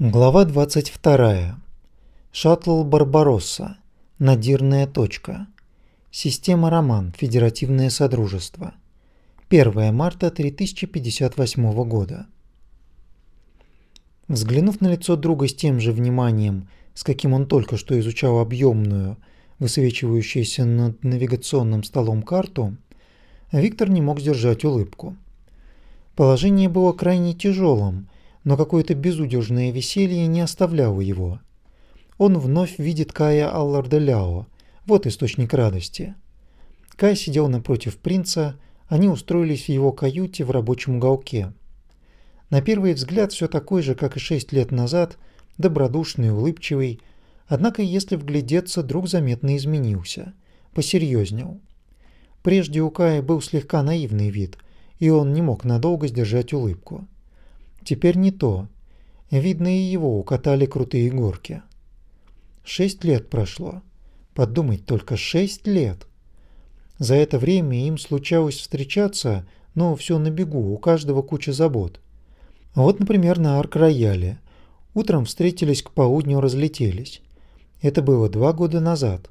Глава 22. Шаттл Барбаросса. Надирная точка. Система Роман. Федеративное Содружество. 1 марта 3058 года. Взглянув на лицо друга с тем же вниманием, с каким он только что изучал объемную, высвечивающуюся над навигационным столом карту, Виктор не мог сдержать улыбку. Положение было крайне тяжелым, но какое-то безудержное веселье не оставляло его. Он вновь видит Кая Алларделяо, вот источник радости. Кай сидел напротив принца, они устроились в его каюте в рабочем уголке. На первый взгляд все такой же, как и шесть лет назад, добродушный, улыбчивый, однако если вглядеться, друг заметно изменился, посерьезнел. Прежде у Кая был слегка наивный вид, и он не мог надолго сдержать улыбку. Теперь не то. Видно, и его укатали крутые горки. Шесть лет прошло. Подумать только, шесть лет. За это время им случалось встречаться, но все на бегу, у каждого куча забот. Вот, например, на Арк-Рояле. Утром встретились, к полудню разлетелись. Это было два года назад.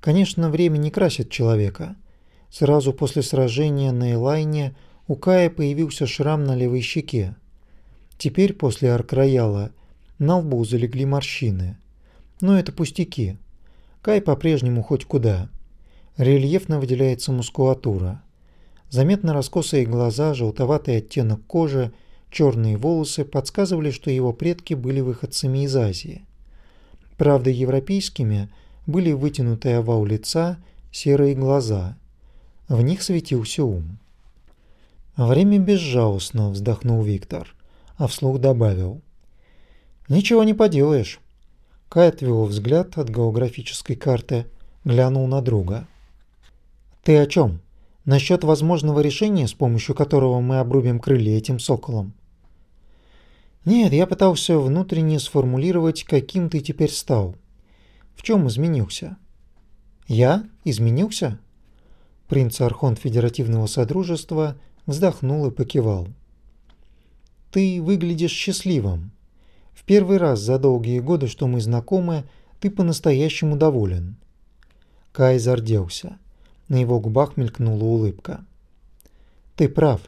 Конечно, время не красит человека. Сразу после сражения на Элайне у Кая появился шрам на левой щеке. Теперь после арк-рояла на лбу залегли морщины. Но это пустяки. Кай по-прежнему хоть куда. Рельефно выделяется мускулатура. Заметно раскосые глаза, желтоватый оттенок кожи, черные волосы подсказывали, что его предки были выходцами из Азии. Правда, европейскими были вытянутый овал лица, серые глаза. В них светился ум. «Время безжалостно», – вздохнул Виктор а вслух добавил. «Ничего не поделаешь». Кай отвел взгляд от географической карты, глянул на друга. «Ты о чем? Насчет возможного решения, с помощью которого мы обрубим крылья этим соколам?» «Нет, я пытался внутренне сформулировать, каким ты теперь стал. В чем изменился?» «Я? Изменился?» Принц Архонт Федеративного Содружества вздохнул и покивал. Ты выглядишь счастливым. В первый раз за долгие годы, что мы знакомы, ты по-настоящему доволен. Кай зарделся. На его губах мелькнула улыбка. Ты прав.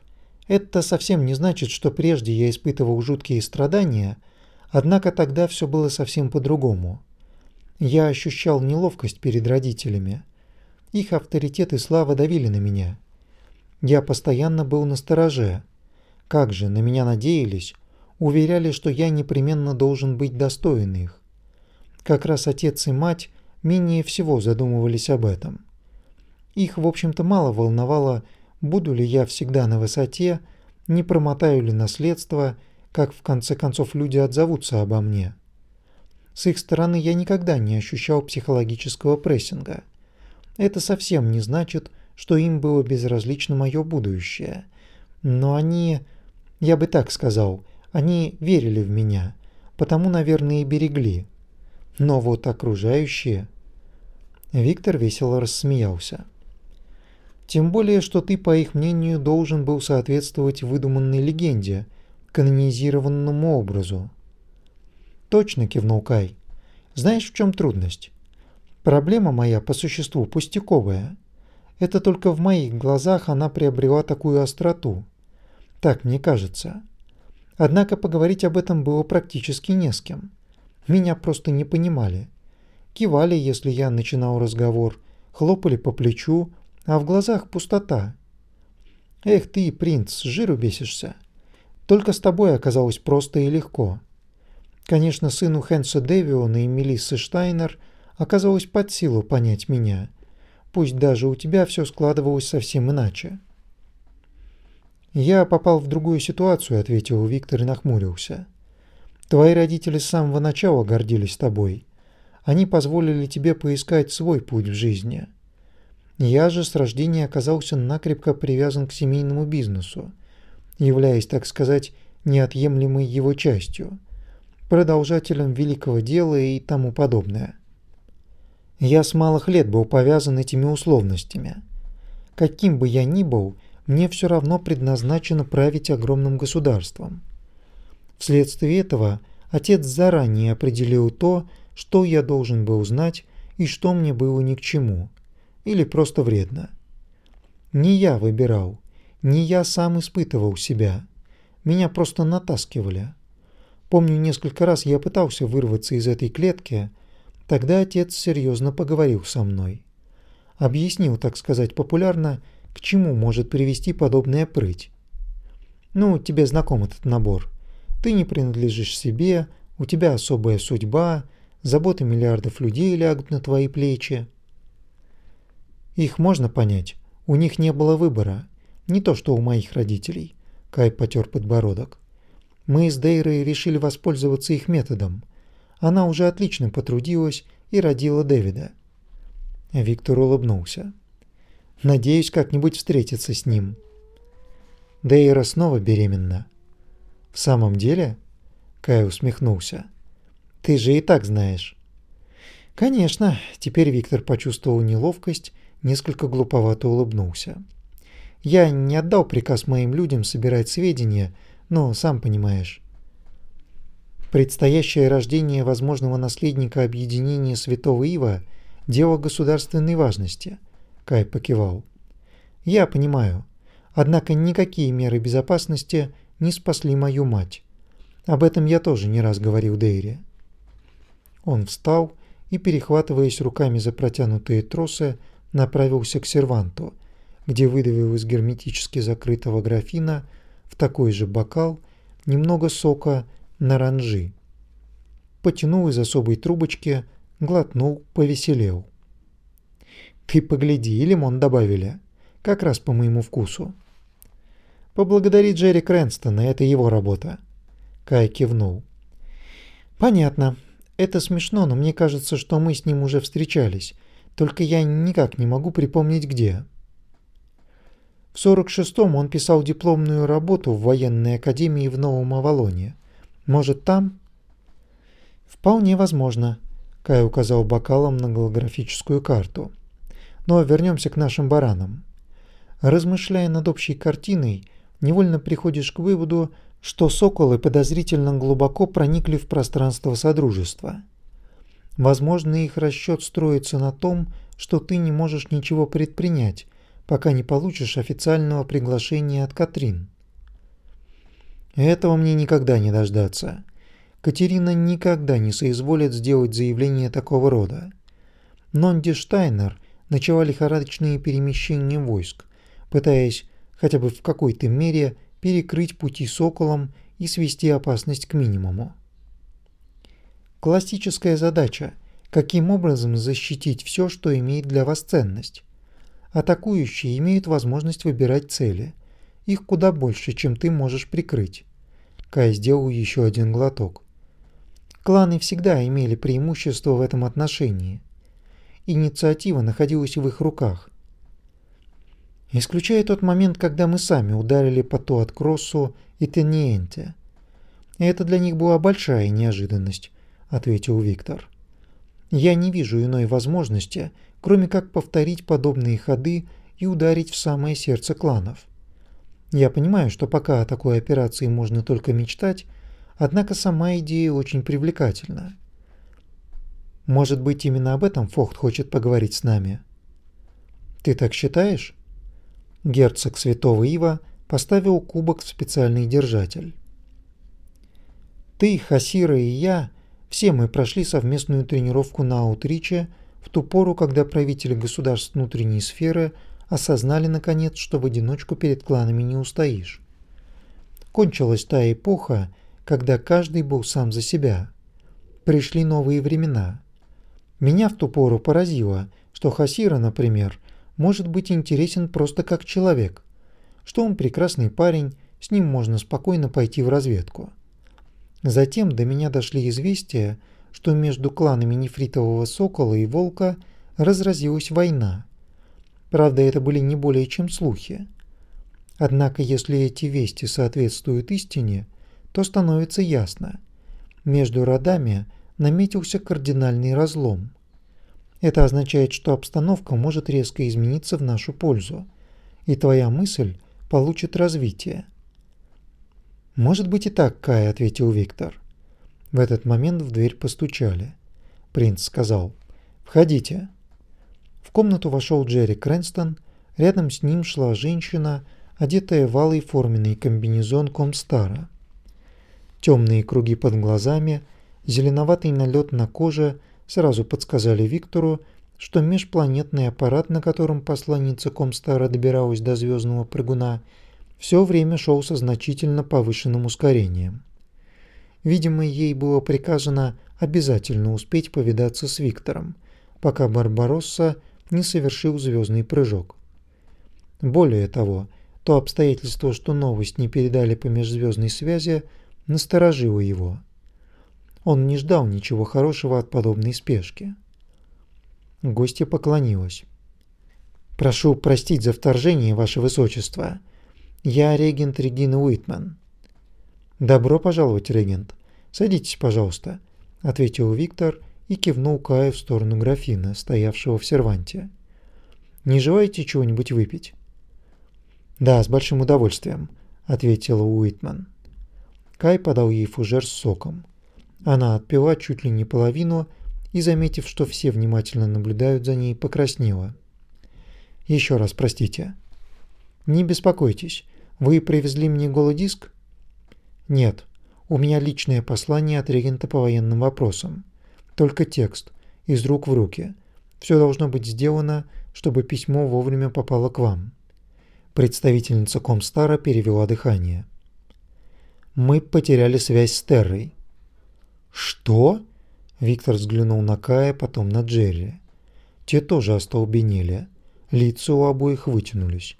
Это совсем не значит, что прежде я испытывал жуткие страдания, однако тогда все было совсем по-другому. Я ощущал неловкость перед родителями. Их авторитет и слава давили на меня. Я постоянно был на стороже. Как же, на меня надеялись, уверяли, что я непременно должен быть достоин их. Как раз отец и мать менее всего задумывались об этом. Их, в общем-то, мало волновало, буду ли я всегда на высоте, не промотаю ли наследство, как в конце концов люди отзовутся обо мне. С их стороны я никогда не ощущал психологического прессинга. Это совсем не значит, что им было безразлично мое будущее. Но они я бы так сказал, они верили в меня, потому, наверное, и берегли. Но вот окружающие... Виктор весело рассмеялся. Тем более, что ты, по их мнению, должен был соответствовать выдуманной легенде, канонизированному образу. Точно кивнул Кай. Знаешь, в чем трудность? Проблема моя по существу пустяковая. Это только в моих глазах она приобрела такую остроту. Так мне кажется. Однако поговорить об этом было практически не с кем. Меня просто не понимали. Кивали, если я начинал разговор, хлопали по плечу, а в глазах пустота. Эх ты, принц, с жиру бесишься. Только с тобой оказалось просто и легко. Конечно, сыну Хенса Дэвиона и Мелиссы Штайнер оказалось под силу понять меня. Пусть даже у тебя все складывалось совсем иначе. «Я попал в другую ситуацию», – ответил Виктор и нахмурился. «Твои родители с самого начала гордились тобой. Они позволили тебе поискать свой путь в жизни. Я же с рождения оказался накрепко привязан к семейному бизнесу, являясь, так сказать, неотъемлемой его частью, продолжателем великого дела и тому подобное. Я с малых лет был повязан этими условностями. Каким бы я ни был – мне все равно предназначено править огромным государством. Вследствие этого отец заранее определил то, что я должен был узнать и что мне было ни к чему, или просто вредно. Не я выбирал, не я сам испытывал себя. Меня просто натаскивали. Помню, несколько раз я пытался вырваться из этой клетки, тогда отец серьезно поговорил со мной. Объяснил, так сказать, популярно, к чему может привести подобная прыть. Ну, тебе знаком этот набор. Ты не принадлежишь себе, у тебя особая судьба, заботы миллиардов людей лягут на твои плечи. Их можно понять. У них не было выбора. Не то, что у моих родителей. Кай потер подбородок. Мы с Дейрой решили воспользоваться их методом. Она уже отлично потрудилась и родила Дэвида. Виктор улыбнулся. Надеюсь, как-нибудь встретиться с ним. Дейра снова беременна. В самом деле? Кай усмехнулся. Ты же и так знаешь. Конечно, теперь Виктор почувствовал неловкость, несколько глуповато улыбнулся. Я не отдал приказ моим людям собирать сведения, но сам понимаешь. Предстоящее рождение возможного наследника объединения Святого Ива – дело государственной важности, Кай покивал. Я понимаю. Однако никакие меры безопасности не спасли мою мать. Об этом я тоже не раз говорил Дейре. Он встал и, перехватываясь руками за протянутые тросы, направился к серванту, где выдавил из герметически закрытого графина в такой же бокал немного сока наранжи. Потянул из особой трубочки, глотнул, повеселел. «Ты погляди, и лимон добавили. Как раз по моему вкусу». «Поблагодари Джерри Крэнстона, это его работа». Кай кивнул. «Понятно. Это смешно, но мне кажется, что мы с ним уже встречались, только я никак не могу припомнить где». В 46-м он писал дипломную работу в военной академии в Новом Авалоне. Может, там? Вполне возможно, Кай указал бокалом на голографическую карту. Но вернемся к нашим баранам. Размышляя над общей картиной, невольно приходишь к выводу, что соколы подозрительно глубоко проникли в пространство Содружества. Возможно, их расчет строится на том, что ты не можешь ничего предпринять, пока не получишь официального приглашения от Катрин. Этого мне никогда не дождаться. Катерина никогда не соизволит сделать заявление такого рода. Нонди Штайнер начала лихорадочные перемещения войск, пытаясь хотя бы в какой-то мере перекрыть пути соколам и свести опасность к минимуму. Классическая задача – каким образом защитить все, что имеет для вас ценность. Атакующие имеют возможность выбирать цели. Их куда больше, чем ты можешь прикрыть. Кай сделал еще один глоток. Кланы всегда имели преимущество в этом отношении. Инициатива находилась в их руках. Исключая тот момент, когда мы сами ударили по Туаткроссу и Тениенте. Это для них была большая неожиданность, ответил Виктор. Я не вижу иной возможности, кроме как повторить подобные ходы и ударить в самое сердце кланов. Я понимаю, что пока о такой операции можно только мечтать, однако сама идея очень привлекательна. Может быть, именно об этом Фохт хочет поговорить с нами? Ты так считаешь? Герцог Святого Ива поставил кубок в специальный держатель. Ты, Хасира и я, все мы прошли совместную тренировку на Аутриче в ту пору, когда правители государств внутренней сферы осознали наконец, что в одиночку перед кланами не устоишь. Кончилась та эпоха, когда каждый был сам за себя. Пришли новые времена. Меня в ту пору поразило, что Хасира, например, может быть интересен просто как человек, что он прекрасный парень, с ним можно спокойно пойти в разведку. Затем до меня дошли известия, что между кланами Нефритового Сокола и Волка разразилась война. Правда, это были не более чем слухи. Однако, если эти вести соответствуют истине, то становится ясно. Между родами наметился кардинальный разлом. Это означает, что обстановка может резко измениться в нашу пользу, и твоя мысль получит развитие. «Может быть и так, Кай», — ответил Виктор. В этот момент в дверь постучали. Принц сказал «Входите». В комнату вошел Джерри Крэнстон, рядом с ним шла женщина, одетая в алый форменный комбинезон Комстара. Темные круги под глазами, зеленоватый налет на коже сразу подсказали Виктору, что межпланетный аппарат, на котором посланница Комстара добиралась до звездного прыгуна, все время шел со значительно повышенным ускорением. Видимо, ей было приказано обязательно успеть повидаться с Виктором, пока Барбаросса не совершил звездный прыжок. Более того, то обстоятельство, что новость не передали по межзвездной связи, насторожило его. Он не ждал ничего хорошего от подобной спешки. Гостья поклонилась. «Прошу простить за вторжение, Ваше Высочество. Я регент Регина Уитман». «Добро пожаловать, регент. Садитесь, пожалуйста», — ответил Виктор и кивнул Кая в сторону графина, стоявшего в серванте. «Не желаете чего-нибудь выпить?» «Да, с большим удовольствием», — ответила Уитман. Кай подал ей фужер с соком. Она отпила чуть ли не половину и, заметив, что все внимательно наблюдают за ней, покраснела. «Еще раз простите». «Не беспокойтесь. Вы привезли мне голодиск?» «Нет. У меня личное послание от регента по военным вопросам. Только текст. Из рук в руки. Все должно быть сделано, чтобы письмо вовремя попало к вам». Представительница Комстара перевела дыхание. «Мы потеряли связь с Террой». «Что?» Виктор взглянул на Кая, потом на Джерри. Те тоже остолбенели. Лица у обоих вытянулись.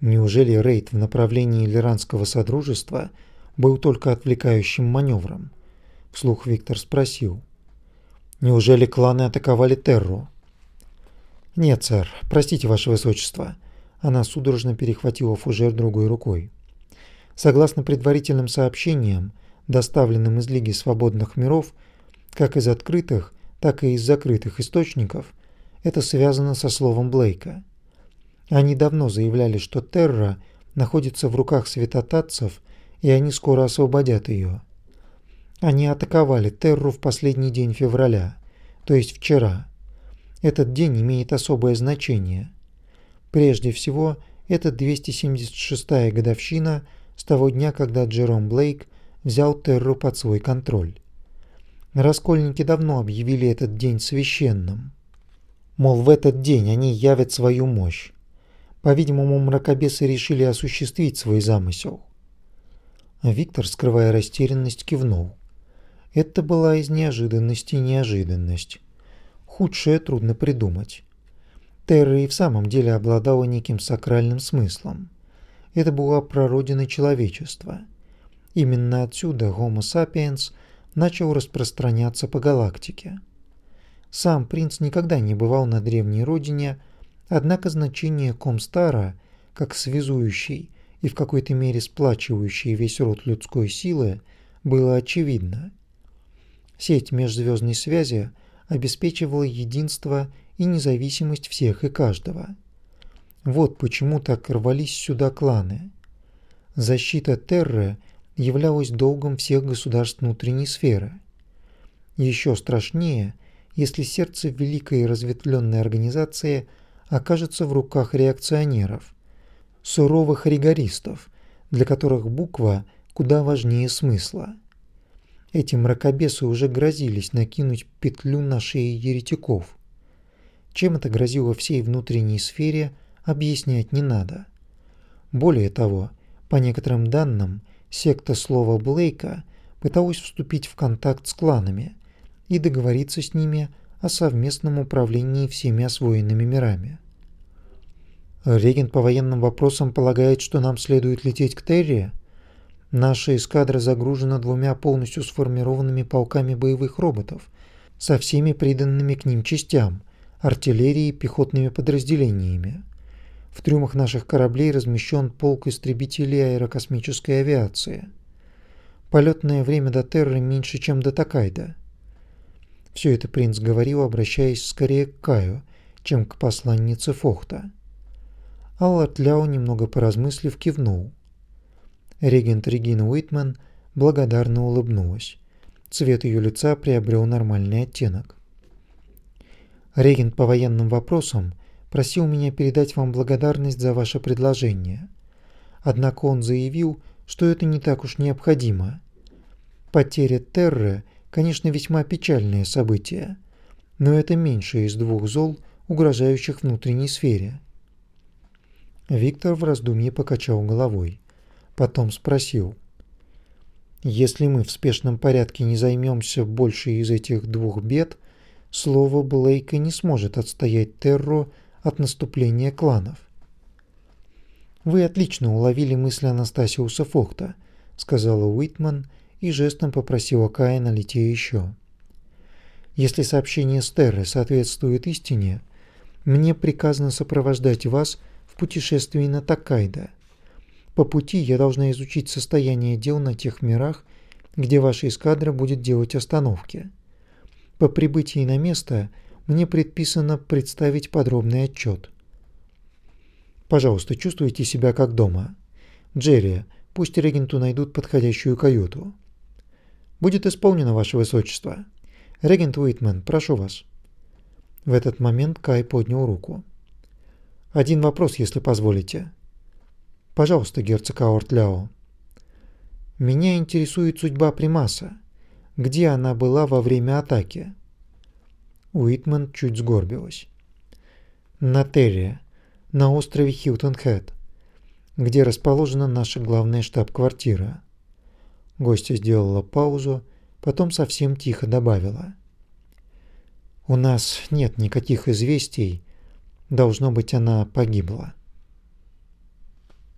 Неужели рейд в направлении Лиранского Содружества был только отвлекающим маневром? Вслух Виктор спросил. Неужели кланы атаковали Терру? Нет, сэр, простите, ваше высочество. Она судорожно перехватила фужер другой рукой. Согласно предварительным сообщениям, доставленным из Лиги Свободных Миров, как из открытых, так и из закрытых источников, это связано со словом Блейка. Они давно заявляли, что Терра находится в руках святотатцев, и они скоро освободят ее. Они атаковали Терру в последний день февраля, то есть вчера. Этот день имеет особое значение. Прежде всего, это 276-я годовщина с того дня, когда Джером Блейк взял Терру под свой контроль. Раскольники давно объявили этот день священным. Мол, в этот день они явят свою мощь. По-видимому, мракобесы решили осуществить свой замысел. Виктор, скрывая растерянность, кивнул. Это была из неожиданности неожиданность. Худшее трудно придумать. Терра и в самом деле обладала неким сакральным смыслом. Это была прародина человечества. Именно отсюда Homo sapiens – начал распространяться по галактике. Сам принц никогда не бывал на древней родине, однако значение Комстара, как связующий и в какой-то мере сплачивающий весь род людской силы, было очевидно. Сеть межзвездной связи обеспечивала единство и независимость всех и каждого. Вот почему так рвались сюда кланы. Защита Терры являлось долгом всех государств внутренней сферы. Еще страшнее, если сердце великой разветвленной организации окажется в руках реакционеров, суровых ригористов, для которых буква куда важнее смысла. Эти мракобесы уже грозились накинуть петлю на шеи еретиков. Чем это грозило всей внутренней сфере, объяснять не надо. Более того, по некоторым данным, секта слова Блейка пыталась вступить в контакт с кланами и договориться с ними о совместном управлении всеми освоенными мирами. Регент по военным вопросам полагает, что нам следует лететь к Терри. Наша эскадра загружена двумя полностью сформированными полками боевых роботов со всеми приданными к ним частям, артиллерией и пехотными подразделениями. В трюмах наших кораблей размещен полк истребителей аэрокосмической авиации. Полетное время до Терры меньше, чем до Такайда. Все это принц говорил, обращаясь скорее к Каю, чем к посланнице Фохта. Аллард Ляо, немного поразмыслив, кивнул. Регент Регина Уитман благодарно улыбнулась. Цвет ее лица приобрел нормальный оттенок. Регент по военным вопросам просил меня передать вам благодарность за ваше предложение. Однако он заявил, что это не так уж необходимо. Потеря Терры, конечно, весьма печальное событие, но это меньше из двух зол, угрожающих внутренней сфере. Виктор в раздумье покачал головой. Потом спросил. «Если мы в спешном порядке не займемся больше из этих двух бед, слово Блейка не сможет отстоять Терро от наступления кланов». «Вы отлично уловили мысли Анастасиуса Фохта», — сказала Уитман и жестом попросила Кая налить еще. «Если сообщение Стерры соответствует истине, мне приказано сопровождать вас путешествии на Такайда. По пути я должна изучить состояние дел на тех мирах, где ваша эскадра будет делать остановки. По прибытии на место мне предписано представить подробный отчет. Пожалуйста, чувствуйте себя как дома. Джерри, пусть регенту найдут подходящую каюту. Будет исполнено, ваше высочество. Регент Уитмен, прошу вас. В этот момент Кай поднял руку. Один вопрос, если позволите. Пожалуйста, герцог Аортляо. Меня интересует судьба Примаса. Где она была во время атаки? Уитман чуть сгорбилась. На Терре, на острове Хилтон-Хэт, где расположена наша главная штаб-квартира. Гостья сделала паузу, потом совсем тихо добавила. У нас нет никаких известий Должно быть, она погибла.